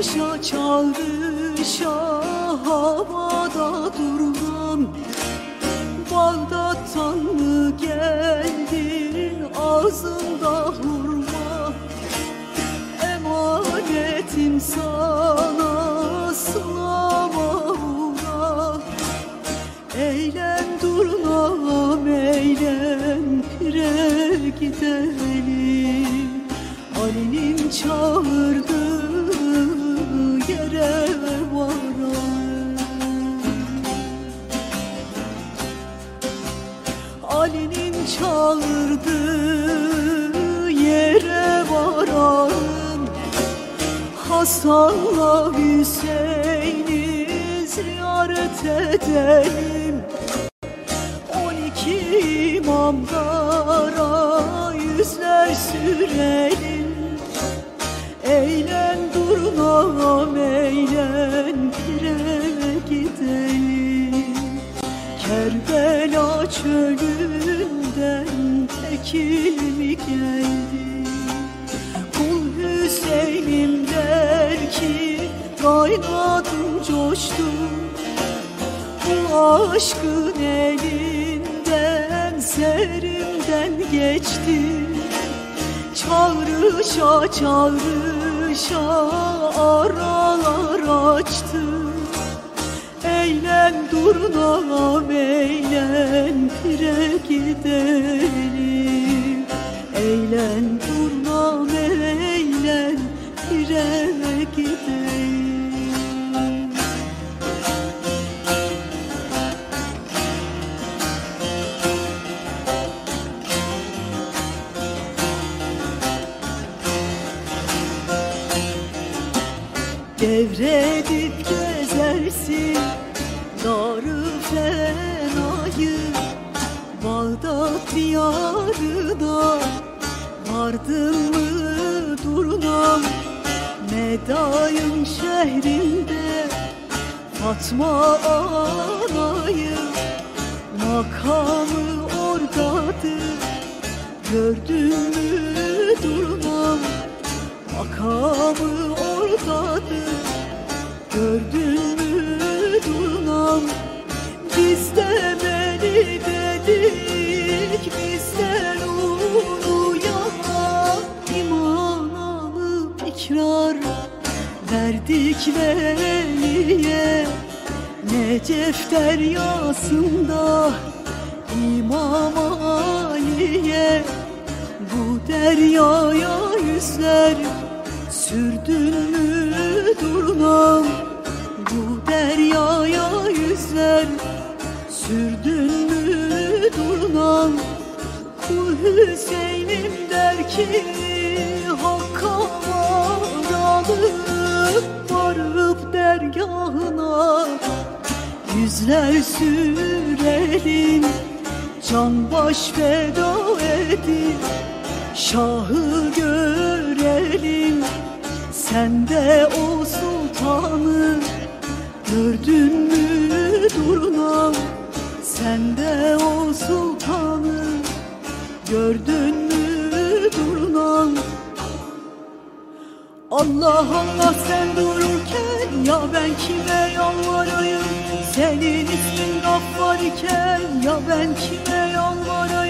Çağrışa çağrışa havada durmam. Bağdat'tan mı geldin ağzımda hurma. Emanetim sana sınava uğra. Eğlen durnam eğlen pire gidelim. Ali'nin çağırdığı Ali'nin çağırdığı yere varalım Hasan'la Hüseyin'i ziyaret edelim. On iki imamlara yüzler sürelim durnam eğlen pire gidelim Kerbela çölünden tekil mi geldi Kul Hüseyin'im der ki kaynadım coştum Bu aşkın elinden serimden geçtim. Çağrışa çağrışa aralar açtım Eğlen durnam eğlen pire gidelim. Eğlen durnam eğlen pire gidelim Devredip gezersin Darı fenayı Bağdat diyarına Vardın mı durnam Medayın şehrinde Fatma anayı Makamı oradadır. Gördün mü durnam Makamı oradadır Gördün mü durnam Biz de beni dedik Bizden uyana iman alıp ikrar Verdik veliye. Necef deryasında İmam Ali'ye. Bu deryaya yüzler Sürdün mü durnam Bu deryaya yüzler Sürdün mü durnam Kul Hüseyin'im der ki Hakka varalım Varıp dergahına. Yüzler sürelim Can baş feda edip Şahı görelim Sen de o sultanı Gördün mü durnam Sen de o sultanı Gördün mü durnam Allah Allah sen dururken Ya ben kime yalvarayım? Senin ismin gaffar iken Ya ben kime yalvarayım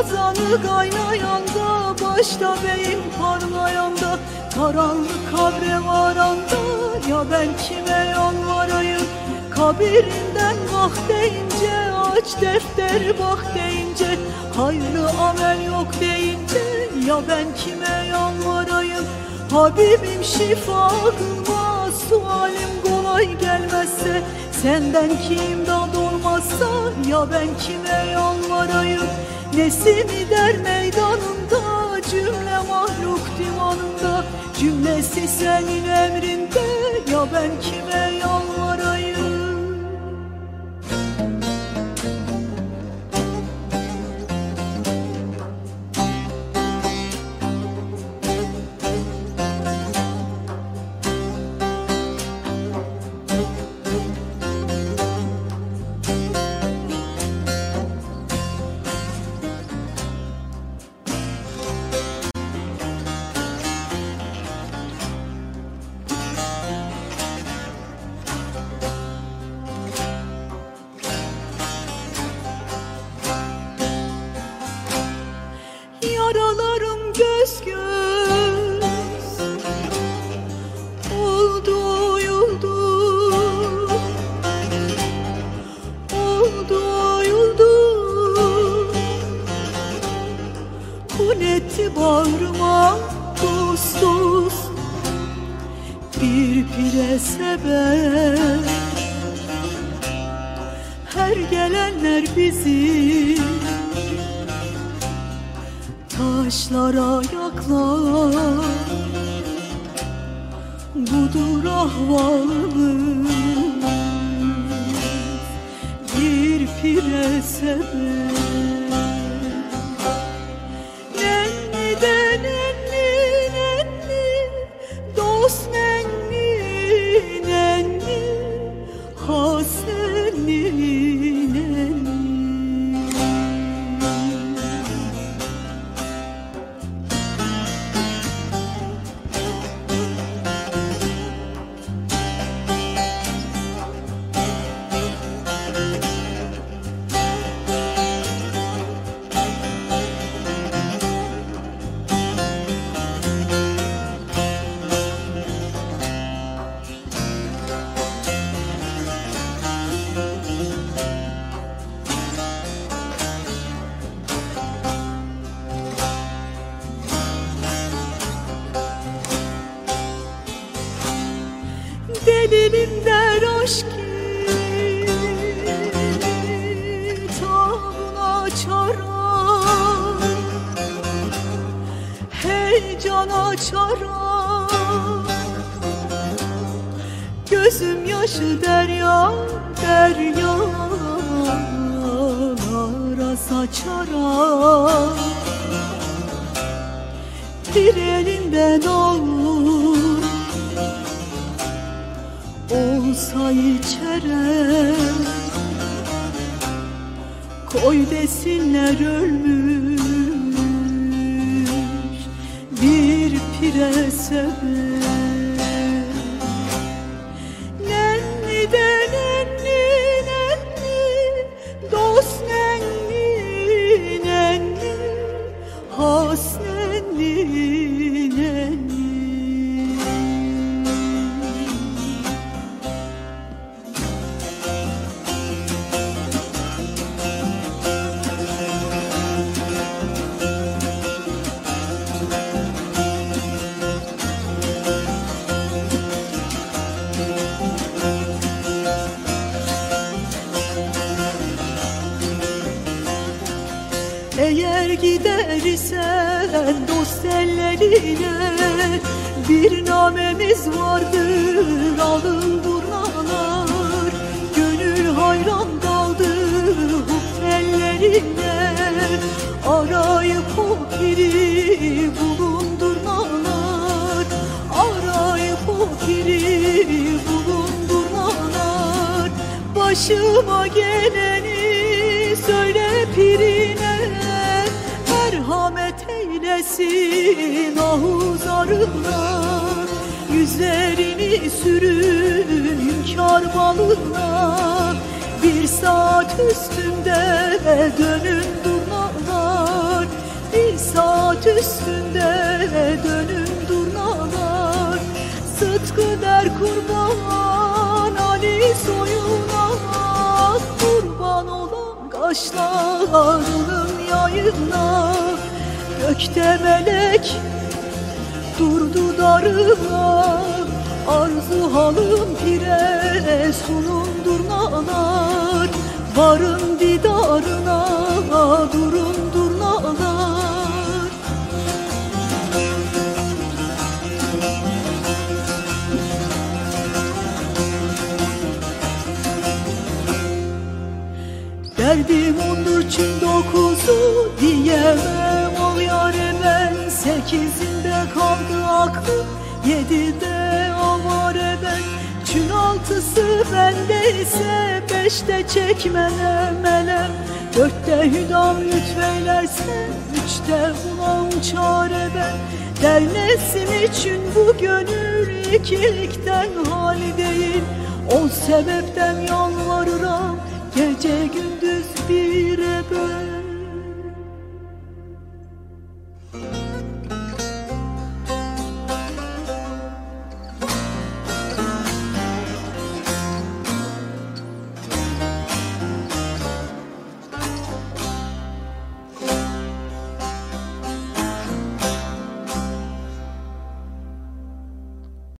kazanı kaynayanda Başta beyin parlayanda Karanlık kabre varanda Ya ben kime yalvarayım? Kabirinden bak deyince Aç defter bak deyince Hayırlı amel yok deyince Ya ben kime yalvarayım? Habibim şifa kılma Sualim kolay gelmezse Senden kim imdad olmazsa Ya ben kime yalvarayım Nesimi der meydanında Cümle mahluk divanında? Cümlesi senin emrinde Ya ben kime yalvarayım Taşlara yaklar Budur ahvalımız. Bir pire sebep aşk kitabına çara Heyecan açara Gözüm yaşı derya deryalara saçara Bir elinden olur olsa içere Koy desinler ölmüş bir pire sebep Eğer gidersen dost ellerine Bir namemiz vardır. Alın burnalar Gönül hayran kaldı huf ellerine. Arayıp o piri bulundurmalar Arayıp o piri bulundurmalar Başıma geleni eylesin ahuzarına Yüzlerini sürün hünkâr balına Bir saat üstünde dönün durnalar Bir saat üstünde dönün durnalar. Sıtkı der kurban Ali soyuna Kurban olan kaşlarının yayına Gökte melek durdu darına Arzu halım pire sunun durnalar Varın didarına durun durnalar Derdim ondur çün dokuzu diyemem aklım yedide avare ben Çün altısı bendeyse beşte çekmenem elem Dörtte hüdam lütfeylerse üçte bulan çare ben Dernesin için bu gönül ikilikten hali değil. O sebepten yalvarırım Gece gündüz bire böl